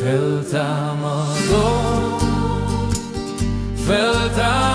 Feltámadó, feltámadó,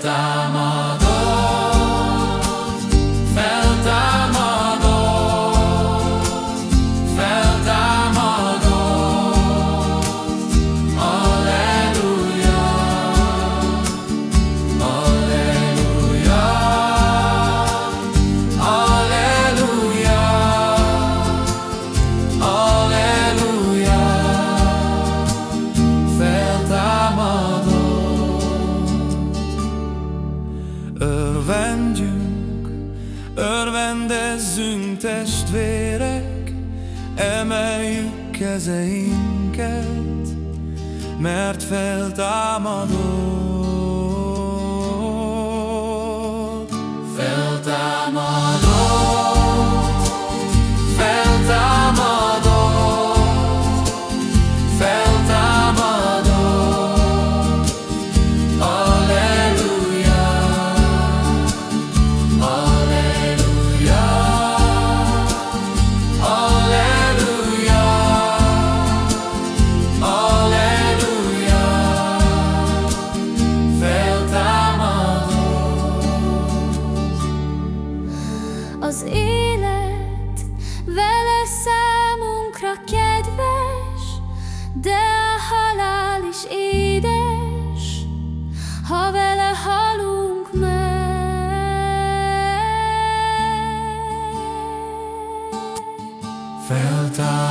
Feltámadott, örvendezzünk testvérek, emeljük kezeinket, mert feltámadott. Az élet vele számunkra kedves, de a halál is édes, ha vele halunk meg. Feltámadott,